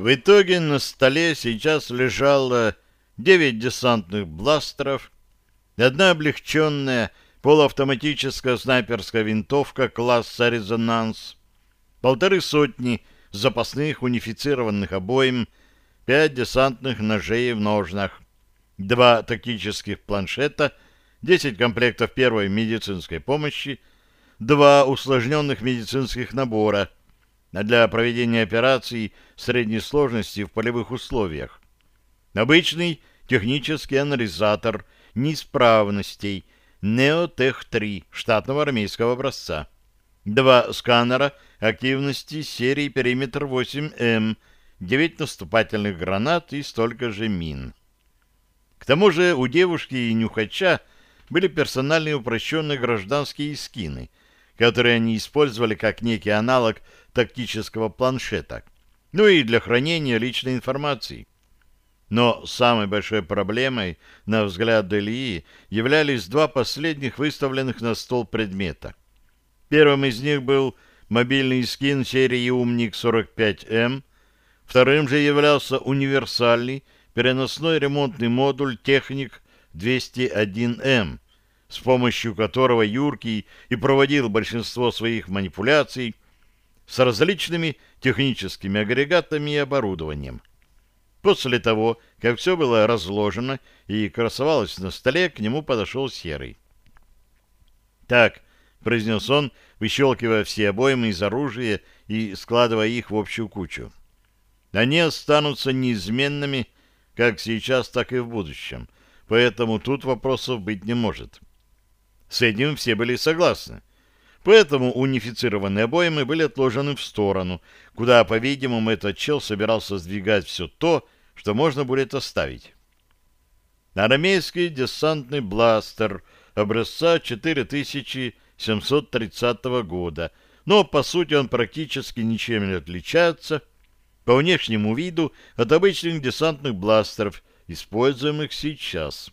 В итоге на столе сейчас лежало девять десантных бластеров, одна облегченная полуавтоматическая снайперская винтовка класса «Резонанс», полторы сотни запасных унифицированных обоим, пять десантных ножей в ножнах, два тактических планшета, десять комплектов первой медицинской помощи, два усложненных медицинских набора — для проведения операций средней сложности в полевых условиях. Обычный технический анализатор неисправностей Неотех-3 штатного армейского образца. Два сканера активности серии «Периметр 8М», 9 наступательных гранат и столько же мин. К тому же у девушки и нюхача были персональные упрощенные гражданские скины, которые они использовали как некий аналог тактического планшета, ну и для хранения личной информации. Но самой большой проблемой, на взгляд Делии, являлись два последних выставленных на стол предмета. Первым из них был мобильный скин серии «Умник 45М», вторым же являлся универсальный переносной ремонтный модуль «Техник 201М», с помощью которого Юркий и проводил большинство своих манипуляций с различными техническими агрегатами и оборудованием. После того, как все было разложено и красовалось на столе, к нему подошел Серый. «Так», — произнес он, выщелкивая все обоймы из оружия и складывая их в общую кучу. «Они останутся неизменными как сейчас, так и в будущем, поэтому тут вопросов быть не может». С этим все были согласны. Поэтому унифицированные обоймы были отложены в сторону, куда, по-видимому, этот чел собирался сдвигать все то, что можно будет оставить. Армейский десантный бластер образца 4730 года, но, по сути, он практически ничем не отличается по внешнему виду от обычных десантных бластеров, используемых сейчас.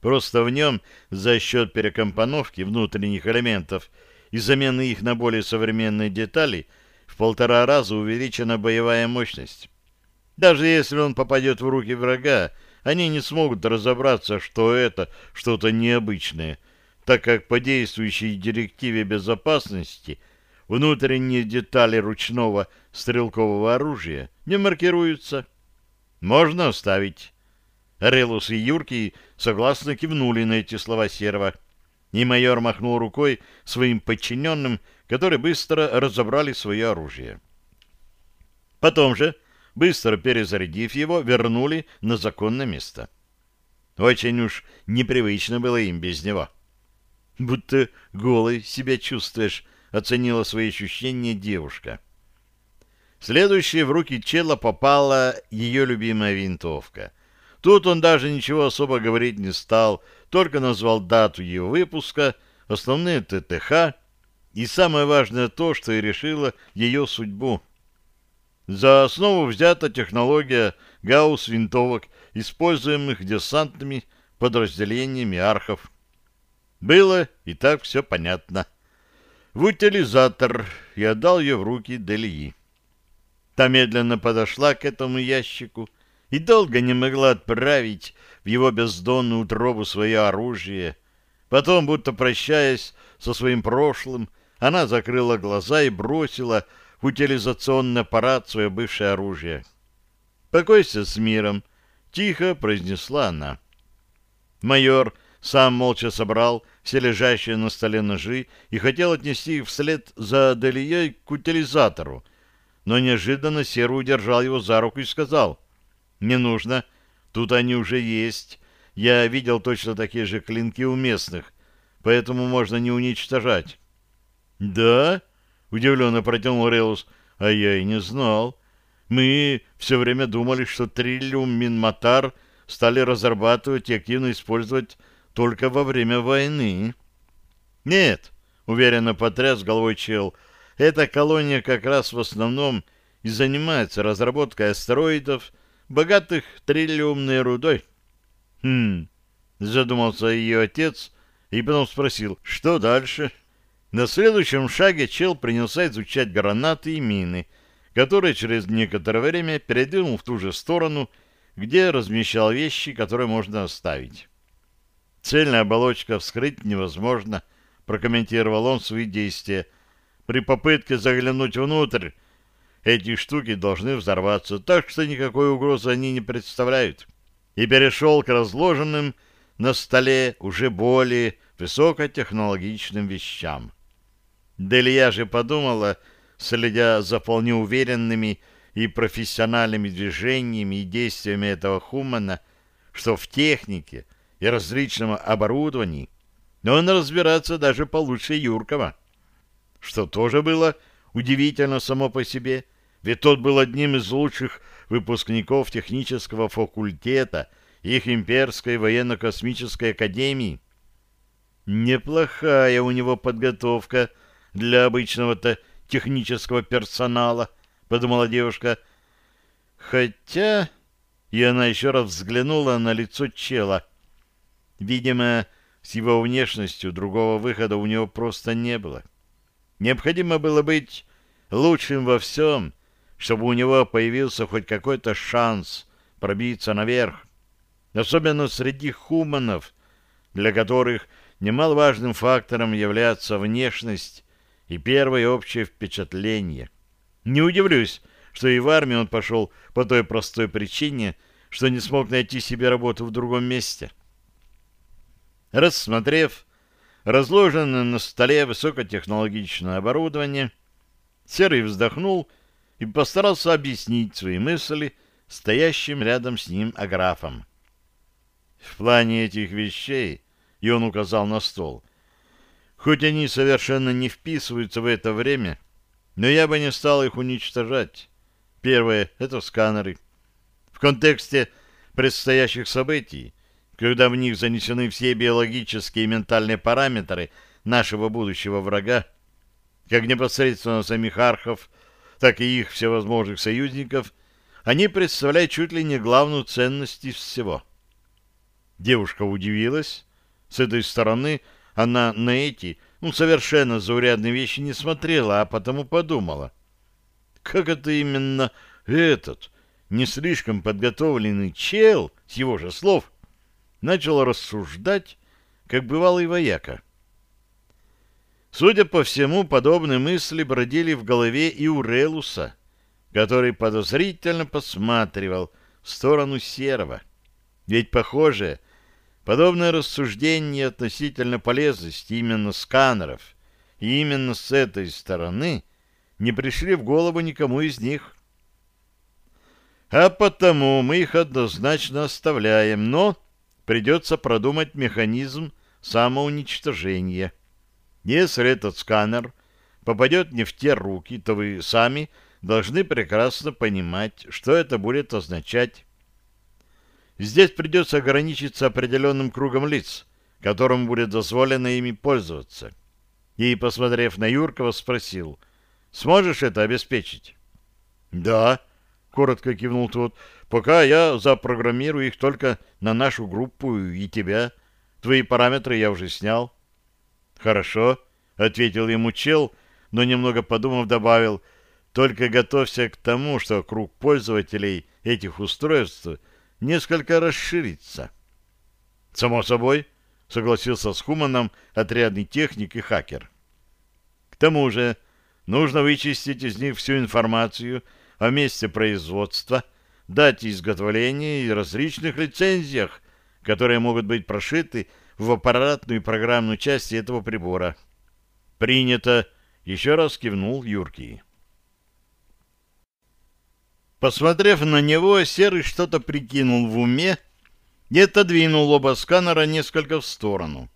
Просто в нем за счет перекомпоновки внутренних элементов – и замены их на более современные детали в полтора раза увеличена боевая мощность. Даже если он попадет в руки врага, они не смогут разобраться, что это что-то необычное, так как по действующей директиве безопасности внутренние детали ручного стрелкового оружия не маркируются. Можно оставить. Релус и Юрки согласно кивнули на эти слова Серва и майор махнул рукой своим подчиненным, которые быстро разобрали свое оружие. Потом же, быстро перезарядив его, вернули на законное место. Очень уж непривычно было им без него. «Будто голой себя чувствуешь», — оценила свои ощущения девушка. Следующей в руки Чела попала ее любимая винтовка. Тут он даже ничего особо говорить не стал, только назвал дату ее выпуска, основные ТТХ и самое важное то, что и решило ее судьбу. За основу взята технология гаусс-винтовок, используемых десантными подразделениями архов. Было и так все понятно. В утилизатор и отдал ее в руки Делии. Та медленно подошла к этому ящику, и долго не могла отправить в его бездонную утробу свое оружие. Потом, будто прощаясь со своим прошлым, она закрыла глаза и бросила в утилизационный аппарат свое бывшее оружие. «Покойся с миром», — тихо произнесла она. Майор сам молча собрал все лежащие на столе ножи и хотел отнести их вслед за Делией к утилизатору, но неожиданно Серу удержал его за руку и сказал — не нужно. Тут они уже есть. Я видел точно такие же клинки у местных, поэтому можно не уничтожать. Да? Удивленно протянул Реус. А я и не знал. Мы все время думали, что триллиум Минматар стали разрабатывать и активно использовать только во время войны. Нет, уверенно потряс головой чел, эта колония как раз в основном и занимается разработкой астероидов, богатых триллиумной рудой. Хм, задумался ее отец и потом спросил, что дальше? На следующем шаге чел принялся изучать гранаты и мины, который через некоторое время передвинул в ту же сторону, где размещал вещи, которые можно оставить. Цельная оболочка вскрыть невозможно, прокомментировал он свои действия. При попытке заглянуть внутрь эти штуки должны взорваться, так что никакой угрозы они не представляют. И перешел к разложенным на столе уже более высокотехнологичным вещам. Делия же подумала, следя за вполне уверенными и профессиональными движениями и действиями этого хумана, что в технике и различном оборудовании он разбираться даже получше Юркова, что тоже было удивительно само по себе, ведь тот был одним из лучших выпускников технического факультета их имперской военно-космической академии. Неплохая у него подготовка для обычного-то технического персонала, подумала девушка. Хотя... И она еще раз взглянула на лицо чела. Видимо, с его внешностью другого выхода у него просто не было. Необходимо было быть лучшим во всем, чтобы у него появился хоть какой-то шанс пробиться наверх. Особенно среди хуманов, для которых немаловажным фактором является внешность и первое общее впечатление. Не удивлюсь, что и в армию он пошел по той простой причине, что не смог найти себе работу в другом месте. Рассмотрев разложенное на столе высокотехнологичное оборудование, Серый вздохнул и постарался объяснить свои мысли стоящим рядом с ним аграфом. В плане этих вещей, и он указал на стол, хоть они совершенно не вписываются в это время, но я бы не стал их уничтожать. Первое — это сканеры. В контексте предстоящих событий, когда в них занесены все биологические и ментальные параметры нашего будущего врага, как непосредственно самих архов, так и их всевозможных союзников, они представляют чуть ли не главную ценность из всего. Девушка удивилась. С этой стороны она на эти, ну, совершенно заурядные вещи не смотрела, а потому подумала. Как это именно этот, не слишком подготовленный чел, с его же слов, начал рассуждать, как бывалый вояка. Судя по всему, подобные мысли бродили в голове и у Релуса, который подозрительно посматривал в сторону Серого. Ведь, похоже, подобное рассуждение относительно полезности именно сканеров и именно с этой стороны не пришли в голову никому из них. А потому мы их однозначно оставляем, но придется продумать механизм самоуничтожения. Если этот сканер попадет не в те руки, то вы сами должны прекрасно понимать, что это будет означать. Здесь придется ограничиться определенным кругом лиц, которым будет дозволено ими пользоваться. И, посмотрев на Юркова, спросил, «Сможешь это обеспечить?» «Да», — коротко кивнул тот, — «пока я запрограммирую их только на нашу группу и тебя. Твои параметры я уже снял». «Хорошо», — ответил ему чел, но немного подумав добавил, «только готовься к тому, что круг пользователей этих устройств несколько расширится». «Само собой», — согласился с Хуманом отрядный техник и хакер. «К тому же нужно вычистить из них всю информацию о месте производства, дате изготовления и различных лицензиях, которые могут быть прошиты в аппаратную и программную части этого прибора. «Принято!» — еще раз кивнул Юркий. Посмотрев на него, Серый что-то прикинул в уме и отодвинул оба сканера несколько в сторону.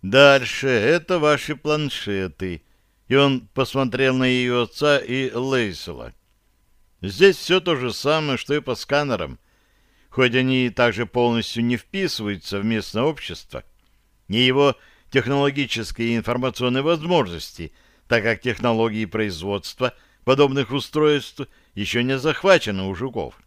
«Дальше это ваши планшеты», и он посмотрел на ее отца и Лейсела. «Здесь все то же самое, что и по сканерам хоть они также полностью не вписываются в местное общество, ни его технологические и информационные возможности, так как технологии производства подобных устройств еще не захвачены у жуков.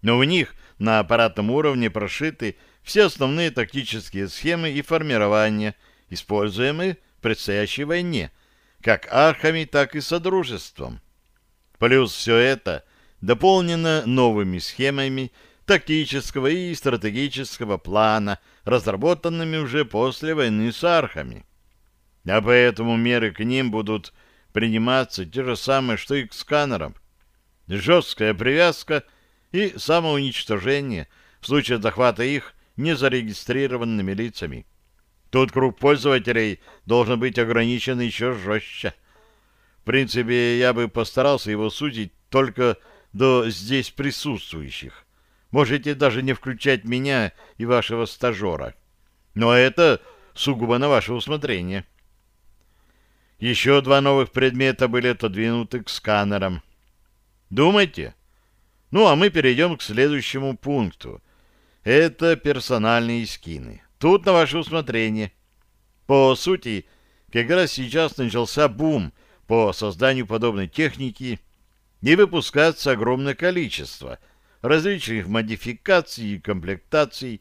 Но в них на аппаратном уровне прошиты все основные тактические схемы и формирования, используемые в предстоящей войне, как архами, так и содружеством. Плюс все это дополнено новыми схемами тактического и стратегического плана, разработанными уже после войны с архами. А поэтому меры к ним будут приниматься те же самые, что и к сканерам. Жесткая привязка и самоуничтожение в случае захвата их незарегистрированными лицами. Тут круг пользователей должен быть ограничен еще жестче. В принципе, я бы постарался его сузить только до здесь присутствующих. Можете даже не включать меня и вашего стажера. Но это сугубо на ваше усмотрение. Еще два новых предмета были отодвинуты к сканерам. Думайте. Ну, а мы перейдем к следующему пункту. Это персональные скины. Тут на ваше усмотрение. По сути, как раз сейчас начался бум по созданию подобной техники, и выпускается огромное количество – различных модификаций и комплектаций.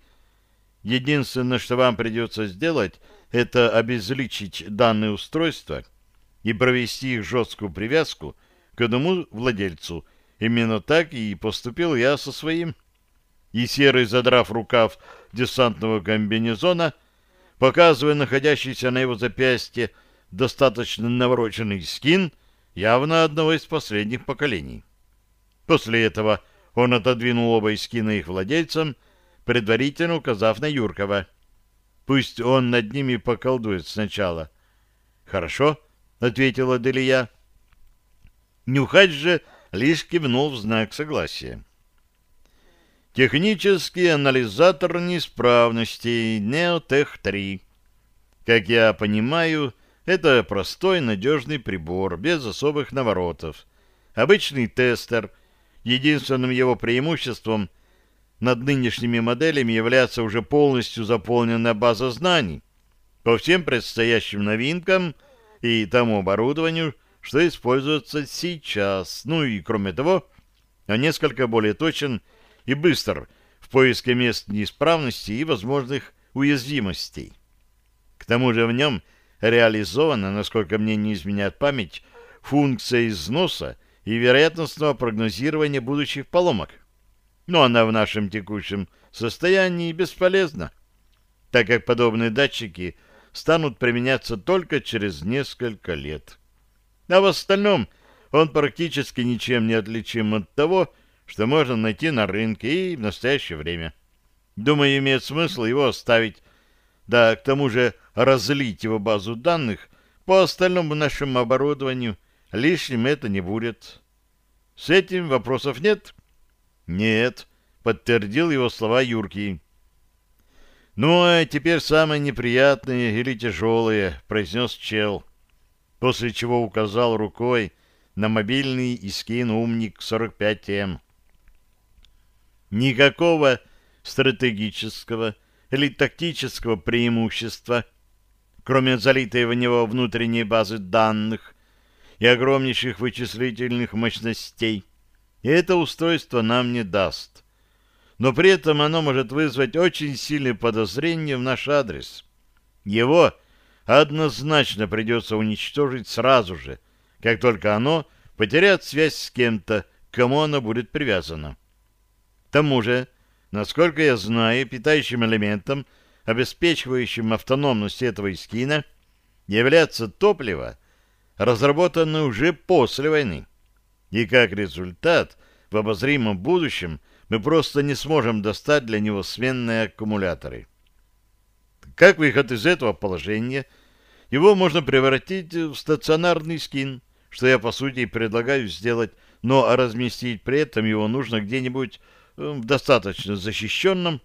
Единственное, что вам придется сделать, это обезличить данные устройства и провести их жесткую привязку к одному владельцу. Именно так и поступил я со своим. И серый, задрав рукав десантного комбинезона, показывая находящийся на его запястье достаточно навороченный скин явно одного из последних поколений. После этого он отодвинул оба эскина их владельцам, предварительно указав на Юркова. Пусть он над ними поколдует сначала. «Хорошо», — ответила Делия. Нюхач же лишь кивнул в знак согласия. Технический анализатор неисправностей Неотех-3. Как я понимаю, это простой надежный прибор, без особых наворотов. Обычный тестер — Единственным его преимуществом над нынешними моделями является уже полностью заполненная база знаний по всем предстоящим новинкам и тому оборудованию, что используется сейчас. Ну и кроме того, он несколько более точен и быстр в поиске мест неисправности и возможных уязвимостей. К тому же в нем реализована, насколько мне не изменяет память, функция износа и вероятностного прогнозирования будущих поломок. Но она в нашем текущем состоянии бесполезна, так как подобные датчики станут применяться только через несколько лет. А в остальном он практически ничем не отличим от того, что можно найти на рынке и в настоящее время. Думаю, имеет смысл его оставить, да к тому же разлить его базу данных по остальному нашему оборудованию Лишним это не будет. С этим вопросов нет? Нет, подтвердил его слова Юрки. Ну, а теперь самое неприятное или тяжелое, произнес чел, после чего указал рукой на мобильный Искин Умник 45М. Никакого стратегического или тактического преимущества, кроме залитой в него внутренней базы данных, и огромнейших вычислительных мощностей. И это устройство нам не даст. Но при этом оно может вызвать очень сильные подозрения в наш адрес. Его однозначно придется уничтожить сразу же, как только оно потеряет связь с кем-то, к кому оно будет привязано. К тому же, насколько я знаю, питающим элементом, обеспечивающим автономность этого эскина, является топливо, разработаны уже после войны. И как результат, в обозримом будущем мы просто не сможем достать для него сменные аккумуляторы. Как выход из этого положения? Его можно превратить в стационарный скин, что я, по сути, предлагаю сделать, но разместить при этом его нужно где-нибудь э, в достаточно защищенном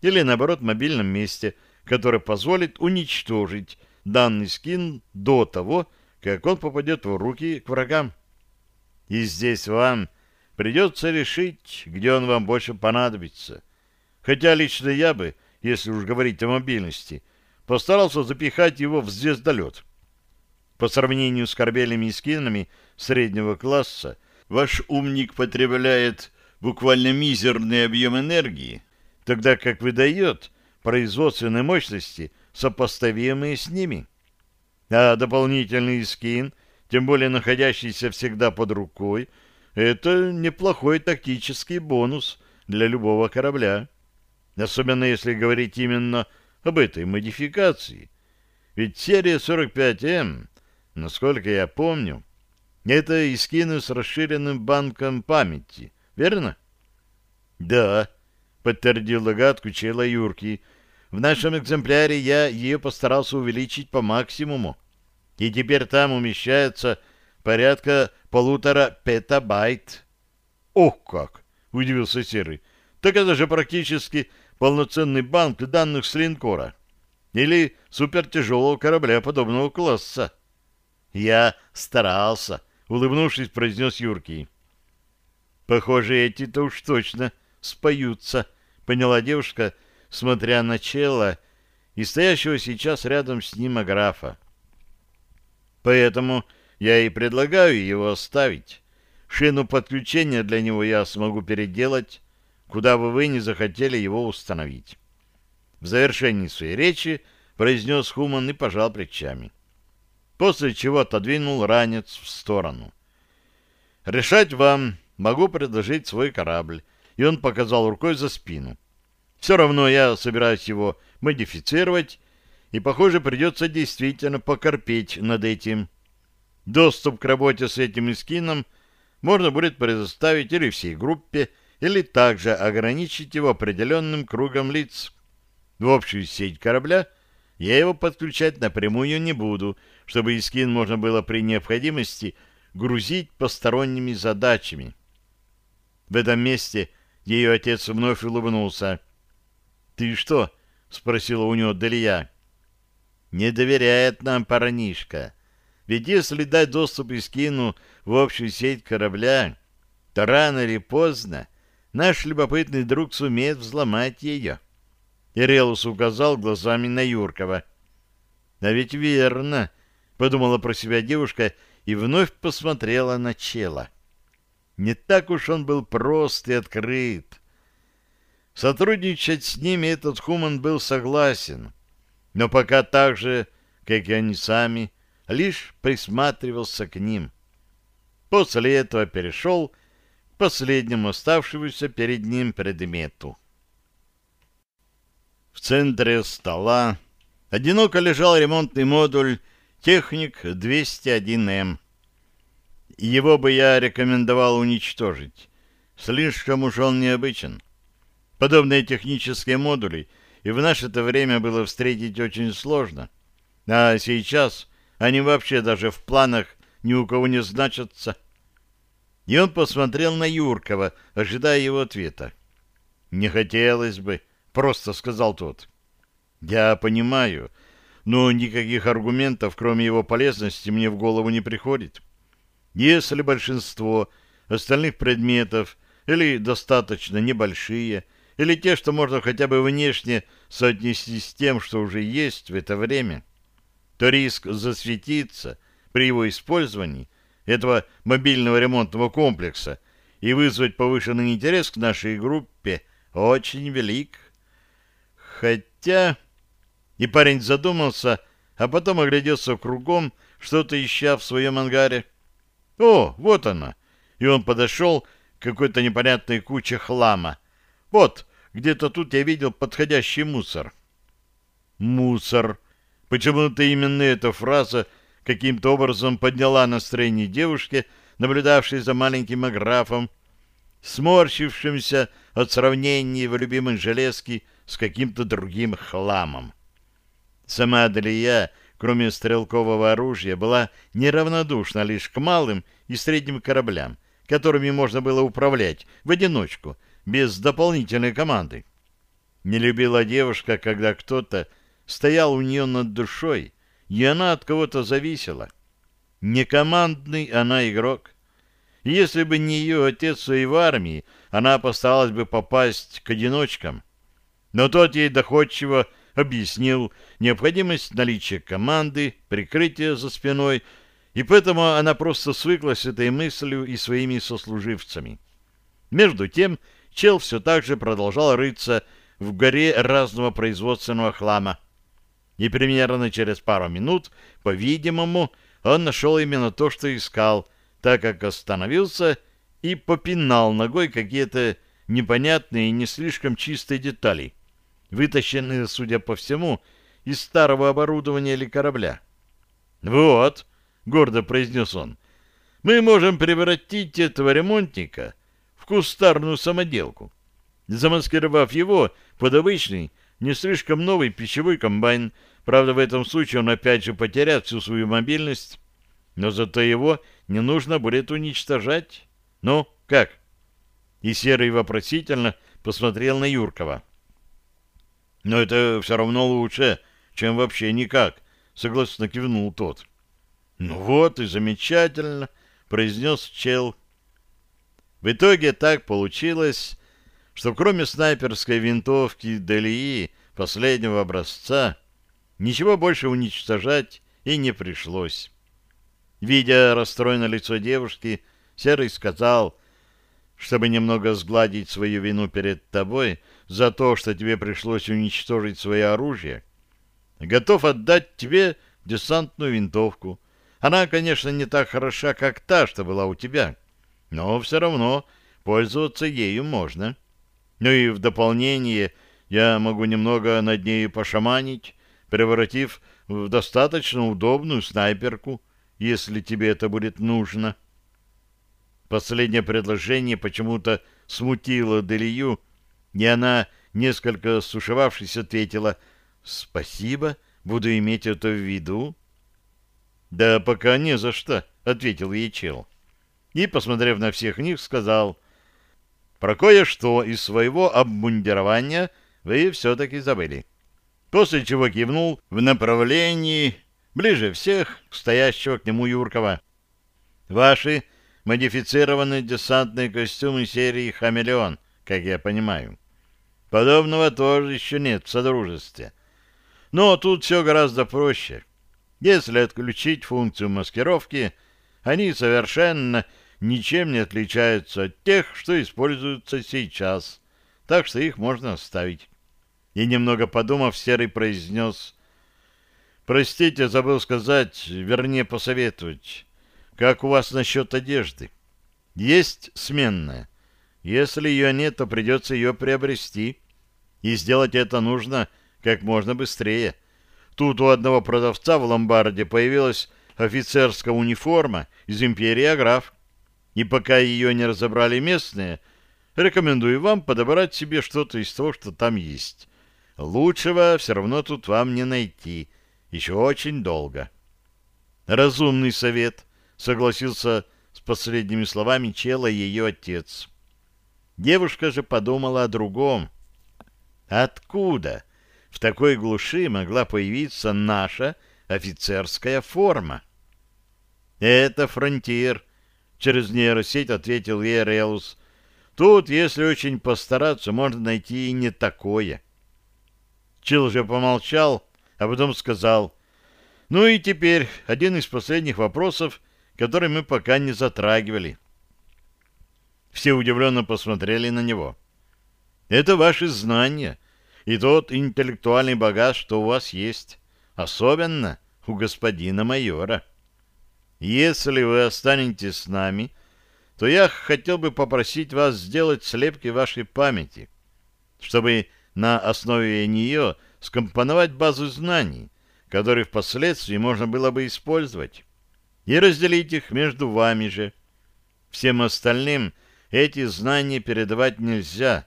или, наоборот, мобильном месте, которое позволит уничтожить данный скин до того, как он попадет в руки к врагам. И здесь вам придется решить, где он вам больше понадобится. Хотя лично я бы, если уж говорить о мобильности, постарался запихать его в звездолет. По сравнению с корабельными и скинами среднего класса, ваш умник потребляет буквально мизерный объем энергии, тогда как выдает производственные мощности, сопоставимые с ними а дополнительный скин тем более находящийся всегда под рукой, это неплохой тактический бонус для любого корабля. Особенно если говорить именно об этой модификации. Ведь серия 45М, насколько я помню, это искины с расширенным банком памяти, верно? Да, подтвердил догадку чела Юрки. В нашем экземпляре я ее постарался увеличить по максимуму. И теперь там умещается порядка полутора петабайт. Ох как! Удивился Серый. Так это же практически полноценный банк данных с линкора. Или супертяжелого корабля подобного класса. Я старался, улыбнувшись, произнес Юркий. Похоже, эти-то уж точно споются, поняла девушка, смотря на чело и стоящего сейчас рядом с ним аграфа. Поэтому я и предлагаю его оставить. Шину подключения для него я смогу переделать, куда бы вы ни захотели его установить. В завершении своей речи произнес Хуман и пожал плечами. После чего отодвинул ранец в сторону. «Решать вам. Могу предложить свой корабль». И он показал рукой за спину. «Все равно я собираюсь его модифицировать, и, похоже, придется действительно покорпеть над этим. Доступ к работе с этим эскином можно будет предоставить или всей группе, или также ограничить его определенным кругом лиц. В общую сеть корабля я его подключать напрямую не буду, чтобы искин можно было при необходимости грузить посторонними задачами. В этом месте ее отец вновь улыбнулся. «Ты что?» — спросила у него Далия. «Не доверяет нам парнишка. Ведь если дать доступ Искину в общую сеть корабля, то рано или поздно наш любопытный друг сумеет взломать ее. Ирелус указал глазами на Юркова. — А ведь верно, — подумала про себя девушка и вновь посмотрела на Чела. Не так уж он был прост и открыт. Сотрудничать с ними этот Хуман был согласен, но пока так же, как и они сами, лишь присматривался к ним. После этого перешел последнему оставшемуся перед ним предмету. В центре стола одиноко лежал ремонтный модуль «Техник 201М». Его бы я рекомендовал уничтожить. Слишком уж он необычен. Подобные технические модули и в наше-то время было встретить очень сложно. А сейчас они вообще даже в планах ни у кого не значатся. И он посмотрел на Юркова, ожидая его ответа. «Не хотелось бы», — просто сказал тот. «Я понимаю, но никаких аргументов, кроме его полезности, мне в голову не приходит. Если большинство остальных предметов или достаточно небольшие, или те, что можно хотя бы внешне соотнести с тем, что уже есть в это время, то риск засветиться при его использовании — этого мобильного ремонтного комплекса и вызвать повышенный интерес к нашей группе очень велик. Хотя... И парень задумался, а потом огляделся кругом, что-то ища в своем ангаре. О, вот она! И он подошел к какой-то непонятной куче хлама. Вот, где-то тут я видел подходящий мусор. Мусор. Почему-то именно эта фраза каким-то образом подняла настроение девушки, наблюдавшей за маленьким аграфом, сморщившимся от сравнения его любимой железки с каким-то другим хламом. Сама Аделия, кроме стрелкового оружия, была неравнодушна лишь к малым и средним кораблям, которыми можно было управлять в одиночку, без дополнительной команды. Не любила девушка, когда кто-то стоял у нее над душой, и она от кого-то зависела. Не командный она игрок. Если бы не ее отец и в армии, она постаралась бы попасть к одиночкам. Но тот ей доходчиво объяснил необходимость наличия команды, прикрытия за спиной, и поэтому она просто свыклась с этой мыслью и своими сослуживцами. Между тем, чел все так же продолжал рыться в горе разного производственного хлама, и примерно через пару минут, по-видимому, он нашел именно то, что искал, так как остановился и попинал ногой какие-то непонятные и не слишком чистые детали, вытащенные, судя по всему, из старого оборудования или корабля. «Вот», — гордо произнес он, — «мы можем превратить этого ремонтника кустарную самоделку, замаскировав его под обычный, не слишком новый пищевой комбайн. Правда, в этом случае он опять же потеряет всю свою мобильность, но зато его не нужно будет уничтожать. Ну, как?» И Серый вопросительно посмотрел на Юркова. «Но это все равно лучше, чем вообще никак», — согласно кивнул тот. «Ну вот и замечательно», — произнес чел. В итоге так получилось, что кроме снайперской винтовки Делии последнего образца, ничего больше уничтожать и не пришлось. Видя расстроенное лицо девушки, Серый сказал, чтобы немного сгладить свою вину перед тобой за то, что тебе пришлось уничтожить свое оружие, готов отдать тебе десантную винтовку. Она, конечно, не так хороша, как та, что была у тебя, но все равно пользоваться ею можно. Ну и в дополнение я могу немного над ней пошаманить, превратив в достаточно удобную снайперку, если тебе это будет нужно. Последнее предложение почему-то смутило Делию, и она, несколько сушевавшись, ответила «Спасибо, буду иметь это в виду». «Да пока не за что», — ответил ей чел. И, посмотрев на всех них, сказал «Про кое-что из своего обмундирования вы все-таки забыли». После чего кивнул в направлении ближе всех стоящего к нему Юркова. «Ваши модифицированные десантные костюмы серии «Хамелеон», как я понимаю. Подобного тоже еще нет в Содружестве. Но тут все гораздо проще. Если отключить функцию маскировки, они совершенно ничем не отличаются от тех, что используются сейчас, так что их можно оставить. И немного подумав, Серый произнес «Простите, забыл сказать, вернее посоветовать. Как у вас насчет одежды? Есть сменная. Если ее нет, то придется ее приобрести. И сделать это нужно как можно быстрее. Тут у одного продавца в ломбарде появилась офицерская униформа из империи Аграф. И пока ее не разобрали местные, рекомендую вам подобрать себе что-то из того, что там есть. Лучшего все равно тут вам не найти. Еще очень долго. Разумный совет согласился с последними словами чела ее отец. Девушка же подумала о другом. Откуда в такой глуши могла появиться наша офицерская форма? Это фронтир, через нейросеть ответил ей Релус. Тут, если очень постараться, можно найти и не такое. Чил же помолчал, а потом сказал, ну и теперь один из последних вопросов, который мы пока не затрагивали. Все удивленно посмотрели на него. Это ваши знания и тот интеллектуальный багаж, что у вас есть, особенно у господина майора. Если вы останетесь с нами, то я хотел бы попросить вас сделать слепки вашей памяти, чтобы на основе нее скомпоновать базу знаний, которые впоследствии можно было бы использовать и разделить их между вами же. Всем остальным эти знания передавать нельзя.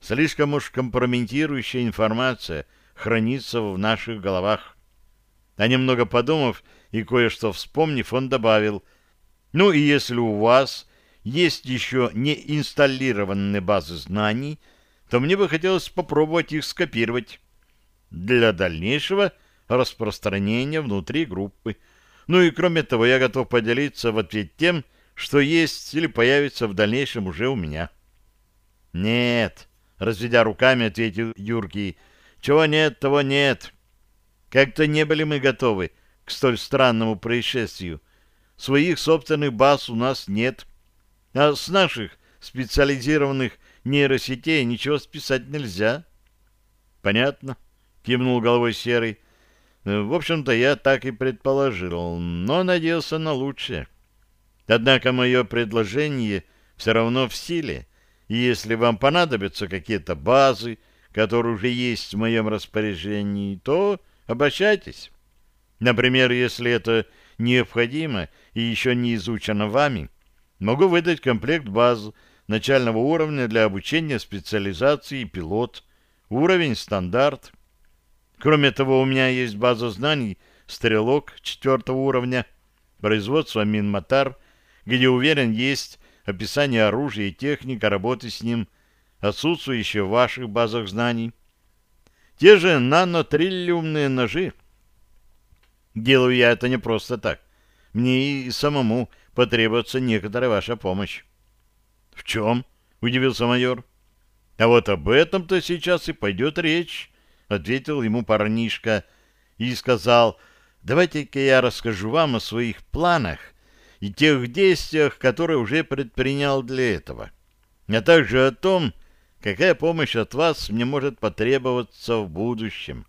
Слишком уж компрометирующая информация хранится в наших головах. А немного подумав и кое-что вспомнив, он добавил, «Ну и если у вас есть еще не инсталлированные базы знаний, то мне бы хотелось попробовать их скопировать для дальнейшего распространения внутри группы. Ну и кроме того, я готов поделиться в ответ тем, что есть или появится в дальнейшем уже у меня. Нет, разведя руками, ответил Юркий. Чего нет, того нет. Как-то не были мы готовы к столь странному происшествию. Своих собственных баз у нас нет. А с наших специализированных нейросетей ничего списать нельзя. Понятно, кивнул головой Серый. В общем-то, я так и предположил, но надеялся на лучшее. Однако мое предложение все равно в силе, и если вам понадобятся какие-то базы, которые уже есть в моем распоряжении, то обращайтесь. Например, если это необходимо и еще не изучено вами, могу выдать комплект баз начального уровня для обучения специализации пилот, уровень стандарт. Кроме того, у меня есть база знаний «Стрелок» четвертого уровня, производство «Минмотар», где, уверен, есть описание оружия и техника работы с ним, отсутствующие в ваших базах знаний. Те же нанотриллиумные ножи. Делаю я это не просто так. Мне и самому потребуется некоторая ваша помощь. — В чем? — удивился майор. — А вот об этом-то сейчас и пойдет речь, — ответил ему парнишка и сказал, — давайте-ка я расскажу вам о своих планах и тех действиях, которые уже предпринял для этого, а также о том, какая помощь от вас мне может потребоваться в будущем.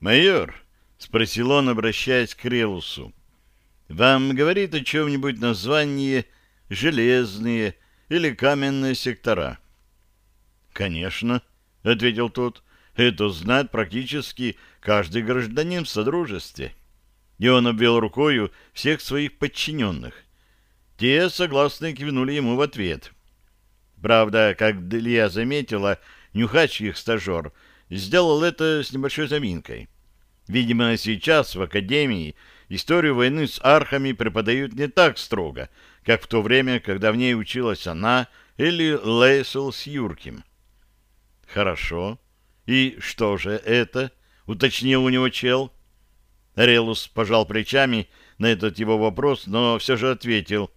«Майор», — спросил он, обращаясь к Релусу, — «вам говорит о чем-нибудь название «железные» или «каменные сектора»?» «Конечно», — ответил тот, — «это знает практически каждый гражданин в Содружестве» и он обвел рукою всех своих подчиненных. Те согласно кивнули ему в ответ. Правда, как Делья заметила, нюхач их стажер сделал это с небольшой заминкой. Видимо, сейчас в Академии историю войны с архами преподают не так строго, как в то время, когда в ней училась она или Лейсел с Юрким. «Хорошо. И что же это?» — уточнил у него чел. Релус пожал плечами на этот его вопрос, но все же ответил.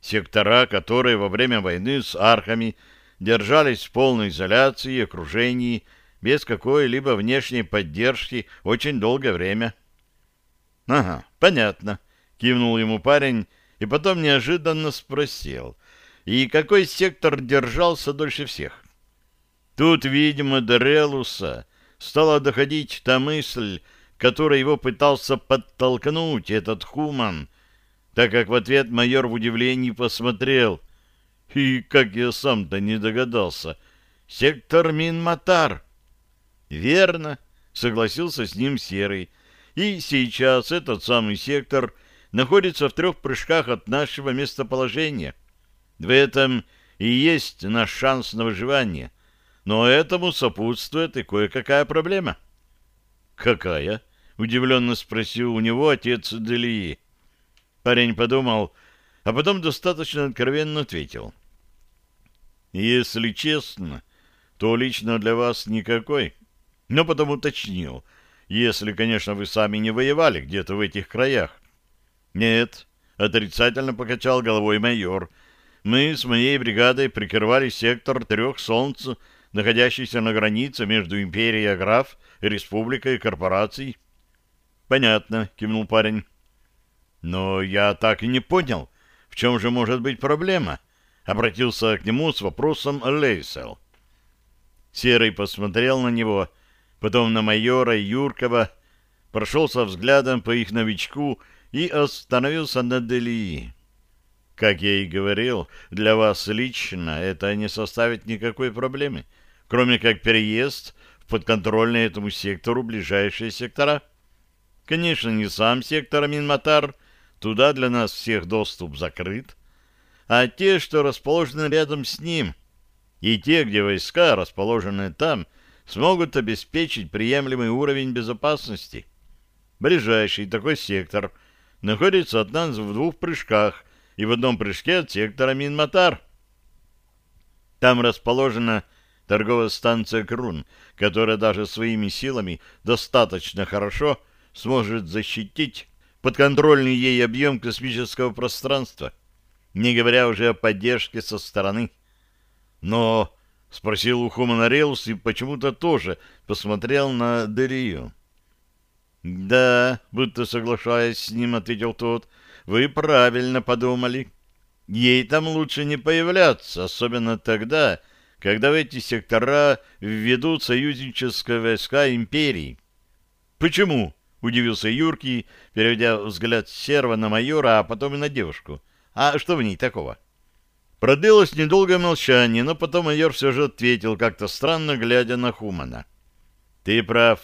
Сектора, которые во время войны с архами держались в полной изоляции и окружении, без какой-либо внешней поддержки очень долгое время. — Ага, понятно, — кивнул ему парень и потом неожиданно спросил. — И какой сектор держался дольше всех? Тут, видимо, до стала доходить та мысль, который его пытался подтолкнуть этот хуман, так как в ответ майор в удивлении посмотрел. И, как я сам-то не догадался, сектор Минматар. Верно, согласился с ним Серый. И сейчас этот самый сектор находится в трех прыжках от нашего местоположения. В этом и есть наш шанс на выживание. Но этому сопутствует и кое-какая проблема. Какая? Удивленно спросил у него отец Делии. Парень подумал, а потом достаточно откровенно ответил. «Если честно, то лично для вас никакой. Но потом уточнил, если, конечно, вы сами не воевали где-то в этих краях». «Нет», — отрицательно покачал головой майор. «Мы с моей бригадой прикрывали сектор трех солнц, находящийся на границе между империей Аграф, республикой и корпорацией». Понятно, кивнул парень. Но я так и не понял, в чем же может быть проблема? Обратился к нему с вопросом Лейсел. Серый посмотрел на него, потом на майора Юркова, прошелся взглядом по их новичку и остановился на Делии. Как я и говорил, для вас лично это не составит никакой проблемы, кроме как переезд в подконтрольный этому сектору ближайшие сектора. Конечно, не сам сектор Минматар, туда для нас всех доступ закрыт, а те, что расположены рядом с ним, и те, где войска, расположены там, смогут обеспечить приемлемый уровень безопасности. Ближайший такой сектор находится от нас в двух прыжках и в одном прыжке от сектора Минматар. Там расположена торговая станция Крун, которая даже своими силами достаточно хорошо сможет защитить подконтрольный ей объем космического пространства, не говоря уже о поддержке со стороны. Но, — спросил у Хумана Реус и почему-то тоже посмотрел на Делию. «Да», — будто соглашаясь с ним, ответил тот, — «вы правильно подумали. Ей там лучше не появляться, особенно тогда, когда в эти сектора введут союзнические войска империи. Почему? — удивился Юркий, переведя взгляд серва на майора, а потом и на девушку. «А что в ней такого?» Продлилось недолгое молчание, но потом майор все же ответил, как-то странно глядя на Хумана. «Ты прав.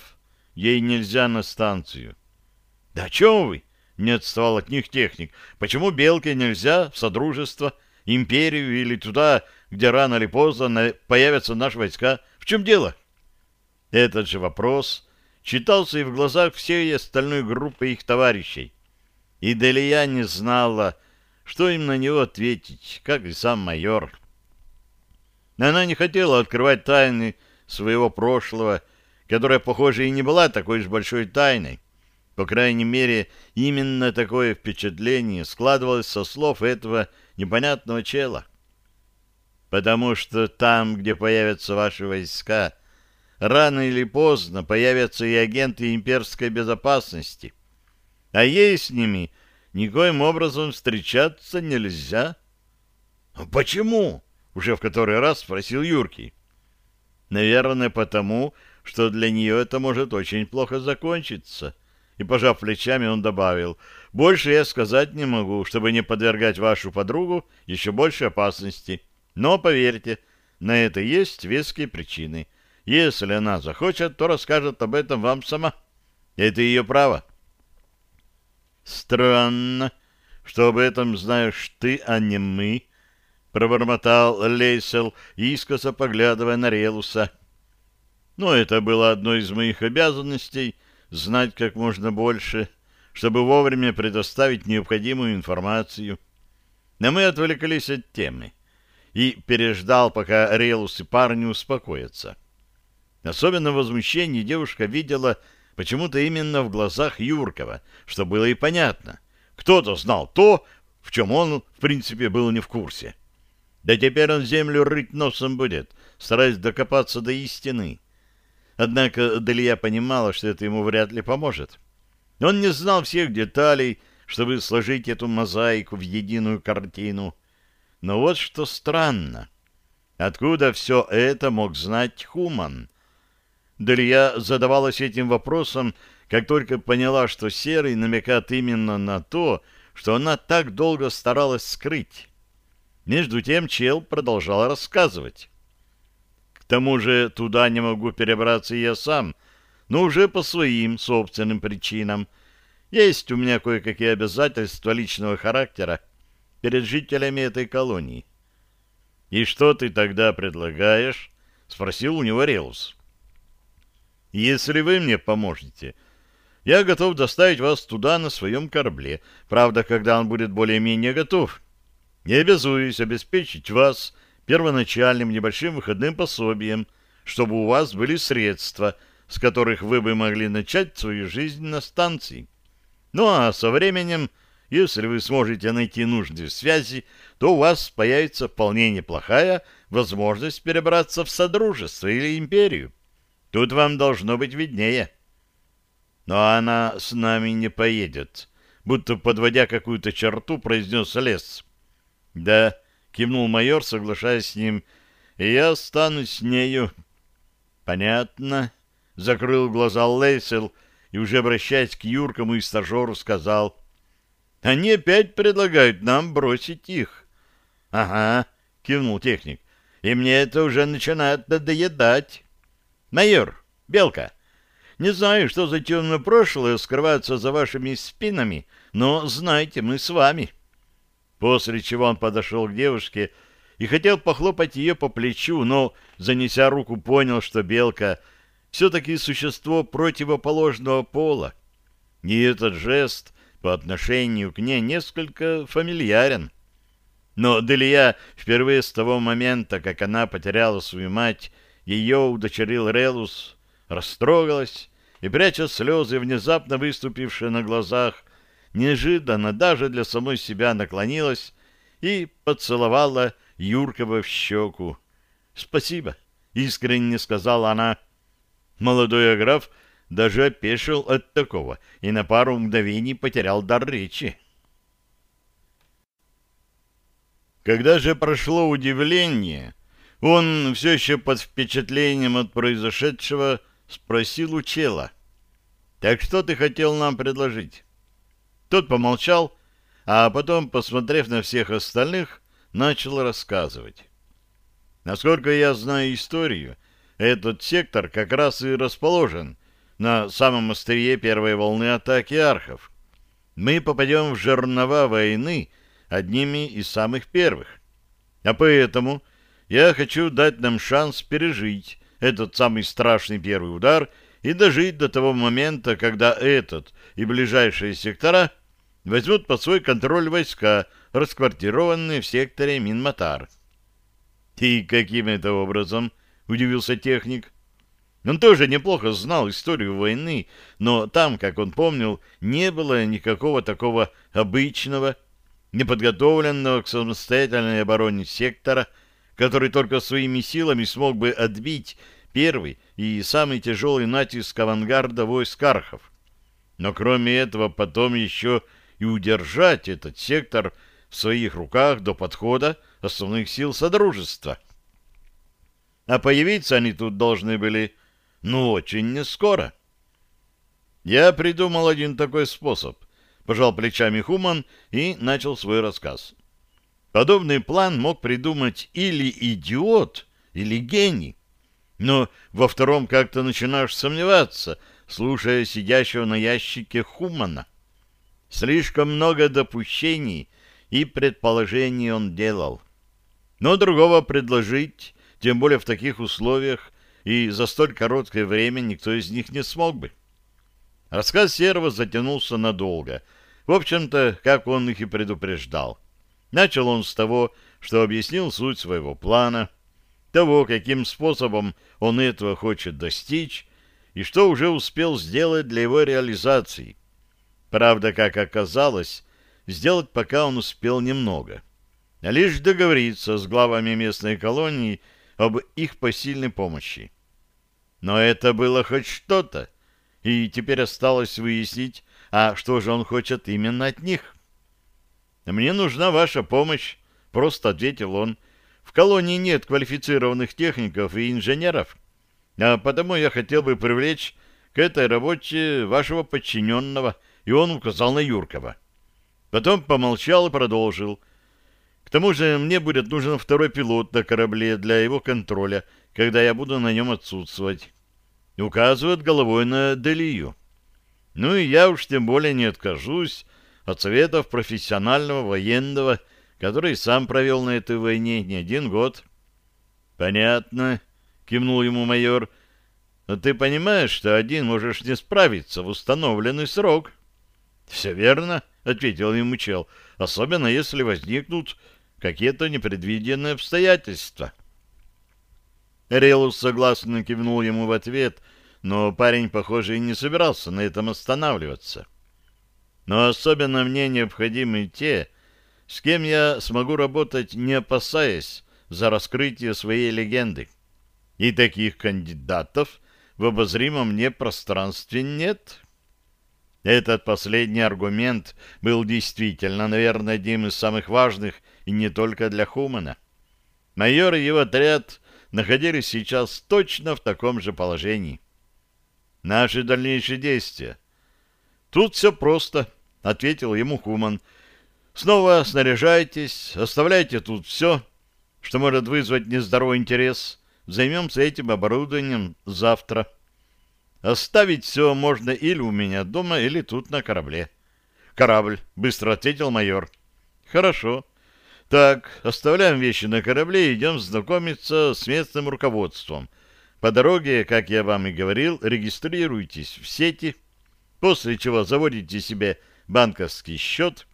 Ей нельзя на станцию». «Да о чем вы?» — не отставал от них техник. «Почему Белке нельзя в Содружество, Империю или туда, где рано или поздно появятся наши войска? В чем дело?» Этот же вопрос читался и в глазах всей остальной группы их товарищей. И Делия не знала, что им на него ответить, как и сам майор. Она не хотела открывать тайны своего прошлого, которая, похоже, и не была такой уж большой тайной. По крайней мере, именно такое впечатление складывалось со слов этого непонятного чела. «Потому что там, где появятся ваши войска, — рано или поздно появятся и агенты имперской безопасности. А ей с ними никоим образом встречаться нельзя. «А — Почему? — уже в который раз спросил Юркий. — Наверное, потому, что для нее это может очень плохо закончиться. И, пожав плечами, он добавил, — Больше я сказать не могу, чтобы не подвергать вашу подругу еще больше опасности. Но, поверьте, на это есть веские причины — если она захочет, то расскажет об этом вам сама. Это ее право. Странно, что об этом знаешь ты, а не мы, пробормотал Лейсел, искоса поглядывая на Релуса. Но это было одной из моих обязанностей — знать как можно больше, чтобы вовремя предоставить необходимую информацию. Но мы отвлеклись от темы и переждал, пока Релус и парни успокоятся. — Особенно возмущение девушка видела почему-то именно в глазах Юркова, что было и понятно. Кто-то знал то, в чем он, в принципе, был не в курсе. Да теперь он землю рыть носом будет, стараясь докопаться до истины. Однако Далия понимала, что это ему вряд ли поможет. Он не знал всех деталей, чтобы сложить эту мозаику в единую картину. Но вот что странно. Откуда все это мог знать Хуман? Далья задавалась этим вопросом, как только поняла, что Серый намекает именно на то, что она так долго старалась скрыть. Между тем чел продолжал рассказывать. К тому же туда не могу перебраться я сам, но уже по своим собственным причинам. Есть у меня кое-какие обязательства личного характера перед жителями этой колонии. — И что ты тогда предлагаешь? — спросил у него Реус. Если вы мне поможете, я готов доставить вас туда на своем корабле. Правда, когда он будет более-менее готов. Я обязуюсь обеспечить вас первоначальным небольшим выходным пособием, чтобы у вас были средства, с которых вы бы могли начать свою жизнь на станции. Ну а со временем, если вы сможете найти нужные связи, то у вас появится вполне неплохая возможность перебраться в Содружество или Империю. Тут вам должно быть виднее. Но она с нами не поедет, будто подводя какую-то черту, произнес лес. Да, кивнул майор, соглашаясь с ним, и я останусь с нею. Понятно, закрыл глаза Лейсел и уже обращаясь к Юркому и стажеру сказал, они опять предлагают нам бросить их. Ага, кивнул техник, и мне это уже начинает надоедать. «Майор, Белка, не знаю, что за темное прошлое скрывается за вашими спинами, но знайте, мы с вами». После чего он подошел к девушке и хотел похлопать ее по плечу, но, занеся руку, понял, что Белка все-таки существо противоположного пола. И этот жест по отношению к ней несколько фамильярен. Но Делия впервые с того момента, как она потеряла свою мать, ее удочерил Релус, растрогалась и, пряча слезы, внезапно выступившие на глазах, неожиданно даже для самой себя наклонилась и поцеловала Юркова в щеку. «Спасибо», — искренне сказала она. Молодой граф даже опешил от такого и на пару мгновений потерял дар речи. Когда же прошло удивление, он, все еще под впечатлением от произошедшего, спросил у чела. Так что ты хотел нам предложить? Тот помолчал, а потом, посмотрев на всех остальных, начал рассказывать. Насколько я знаю историю, этот сектор как раз и расположен на самом острие первой волны атаки архов. Мы попадем в жернова войны одними из самых первых. А поэтому я хочу дать нам шанс пережить этот самый страшный первый удар и дожить до того момента, когда этот и ближайшие сектора возьмут под свой контроль войска, расквартированные в секторе Минматар. «И каким это образом?» — удивился техник. Он тоже неплохо знал историю войны, но там, как он помнил, не было никакого такого обычного, неподготовленного к самостоятельной обороне сектора, который только своими силами смог бы отбить первый и самый тяжелый натиск авангарда войск архов. Но кроме этого потом еще и удержать этот сектор в своих руках до подхода основных сил Содружества. А появиться они тут должны были, ну, очень не скоро. Я придумал один такой способ. Пожал плечами Хуман и начал свой рассказ. Подобный план мог придумать или идиот, или гений. Но во втором как-то начинаешь сомневаться, слушая сидящего на ящике Хумана. Слишком много допущений и предположений он делал. Но другого предложить, тем более в таких условиях, и за столь короткое время никто из них не смог бы. Рассказ Серого затянулся надолго. В общем-то, как он их и предупреждал. Начал он с того, что объяснил суть своего плана, того, каким способом он этого хочет достичь, и что уже успел сделать для его реализации. Правда, как оказалось, сделать пока он успел немного. А лишь договориться с главами местной колонии об их посильной помощи. Но это было хоть что-то, и теперь осталось выяснить, а что же он хочет именно от них. «Мне нужна ваша помощь», — просто ответил он. «В колонии нет квалифицированных техников и инженеров, а потому я хотел бы привлечь к этой работе вашего подчиненного, и он указал на Юркова. Потом помолчал и продолжил. К тому же мне будет нужен второй пилот на корабле для его контроля, когда я буду на нем отсутствовать. Указывает головой на Делию. Ну и я уж тем более не откажусь от советов профессионального военного, который сам провел на этой войне не один год. — Понятно, — кивнул ему майор. — Но ты понимаешь, что один можешь не справиться в установленный срок? — Все верно, — ответил ему чел, — особенно если возникнут какие-то непредвиденные обстоятельства. Релус согласно кивнул ему в ответ, но парень, похоже, и не собирался на этом останавливаться. Но особенно мне необходимы те, с кем я смогу работать, не опасаясь за раскрытие своей легенды. И таких кандидатов в обозримом мне пространстве нет. Этот последний аргумент был действительно, наверное, одним из самых важных и не только для Хумана. Майор и его отряд находились сейчас точно в таком же положении. Наши дальнейшие действия. Тут все просто, — ответил ему Хуман. Снова снаряжайтесь, оставляйте тут все, что может вызвать нездоровый интерес. Займемся этим оборудованием завтра. — Оставить все можно или у меня дома, или тут на корабле. Корабль, быстро ответил майор. Хорошо. Так, оставляем вещи на корабле и идем знакомиться с местным руководством. По дороге, как я вам и говорил, регистрируйтесь в сети, после чего заводите себе банковский счет.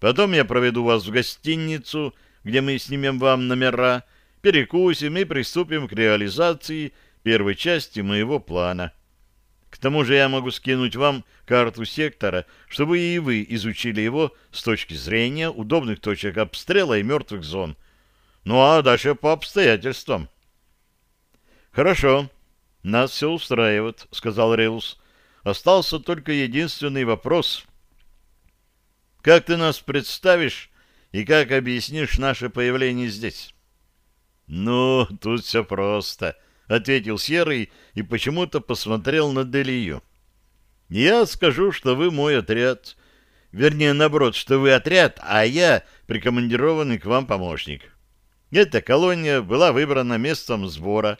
Потом я проведу вас в гостиницу, где мы снимем вам номера, перекусим и приступим к реализации первой части моего плана. К тому же я могу скинуть вам карту сектора, чтобы и вы изучили его с точки зрения удобных точек обстрела и мертвых зон. Ну а дальше по обстоятельствам. Хорошо, нас все устраивает, сказал Реус. Остался только единственный вопрос. Как ты нас представишь и как объяснишь наше появление здесь? Ну, тут все просто, — ответил Серый и почему-то посмотрел на Делию. Я скажу, что вы мой отряд. Вернее, наоборот, что вы отряд, а я прикомандированный к вам помощник. Эта колония была выбрана местом сбора.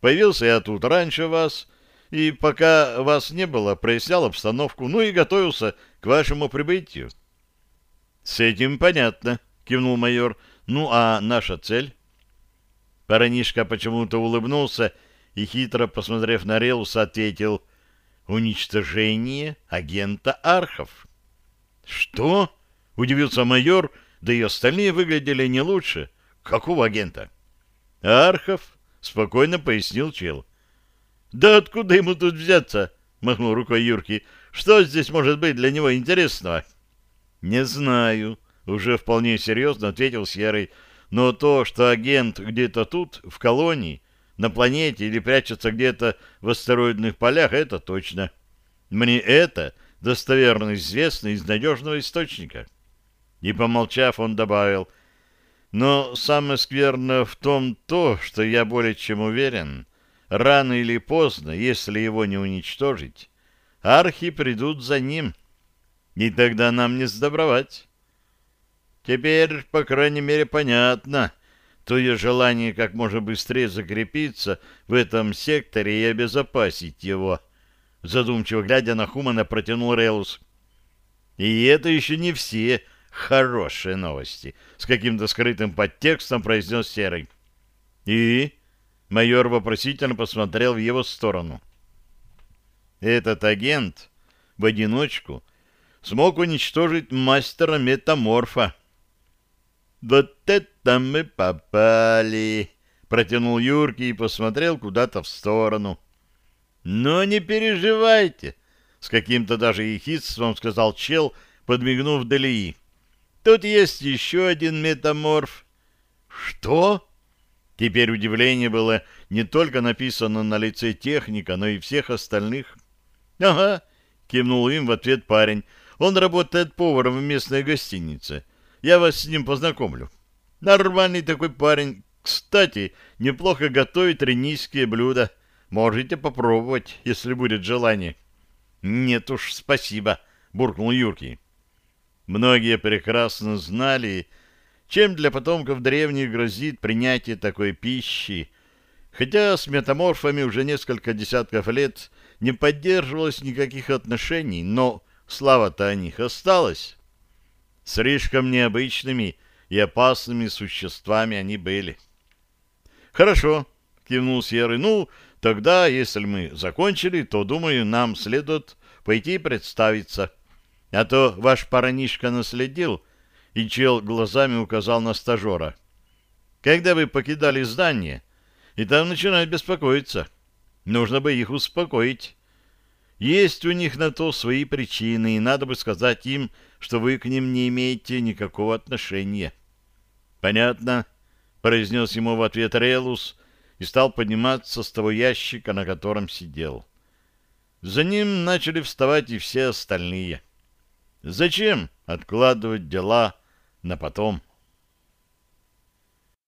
Появился я тут раньше вас, и пока вас не было, прояснял обстановку, ну и готовился к вашему прибытию. — С этим понятно, — кивнул майор. — Ну, а наша цель? Парнишка почему-то улыбнулся и, хитро посмотрев на Релуса, ответил «Уничтожение агента Архов». «Что?» — удивился майор, да и остальные выглядели не лучше. «Какого агента?» «Архов», — спокойно пояснил чел. «Да откуда ему тут взяться?» — махнул рукой Юрки. «Что здесь может быть для него интересного?» «Не знаю», — уже вполне серьезно ответил Серый. «Но то, что агент где-то тут, в колонии, на планете или прячется где-то в астероидных полях, это точно. Мне это достоверно известно из надежного источника». И, помолчав, он добавил, «Но самое скверное в том то, что я более чем уверен, рано или поздно, если его не уничтожить, архи придут за ним, и тогда нам не сдобровать». Теперь, по крайней мере, понятно твое желание как можно быстрее закрепиться в этом секторе и обезопасить его. Задумчиво глядя на Хумана, протянул Релус. И это еще не все хорошие новости, с каким-то скрытым подтекстом произнес Серый. И майор вопросительно посмотрел в его сторону. Этот агент в одиночку смог уничтожить мастера метаморфа, «Вот это мы попали!» — протянул Юрки и посмотрел куда-то в сторону. «Но не переживайте!» — с каким-то даже ехидством сказал чел, подмигнув Далии. «Тут есть еще один метаморф». «Что?» Теперь удивление было не только написано на лице техника, но и всех остальных. «Ага», — кивнул им в ответ парень. «Он работает поваром в местной гостинице. Я вас с ним познакомлю. Нормальный такой парень. Кстати, неплохо готовит ренийские блюда. Можете попробовать, если будет желание. Нет уж, спасибо, буркнул Юрки. Многие прекрасно знали, чем для потомков древних грозит принятие такой пищи, хотя с метаморфами уже несколько десятков лет не поддерживалось никаких отношений, но слава-то о них осталась. Слишком необычными и опасными существами они были. «Хорошо», — кивнул Серый. «Ну, тогда, если мы закончили, то, думаю, нам следует пойти представиться. А то ваш парнишка наследил». И чел глазами указал на стажера. «Когда вы покидали здание, и там начинают беспокоиться. Нужно бы их успокоить. Есть у них на то свои причины, и надо бы сказать им, что вы к ним не имеете никакого отношения. — Понятно, — произнес ему в ответ Релус и стал подниматься с того ящика, на котором сидел. За ним начали вставать и все остальные. Зачем откладывать дела на потом? —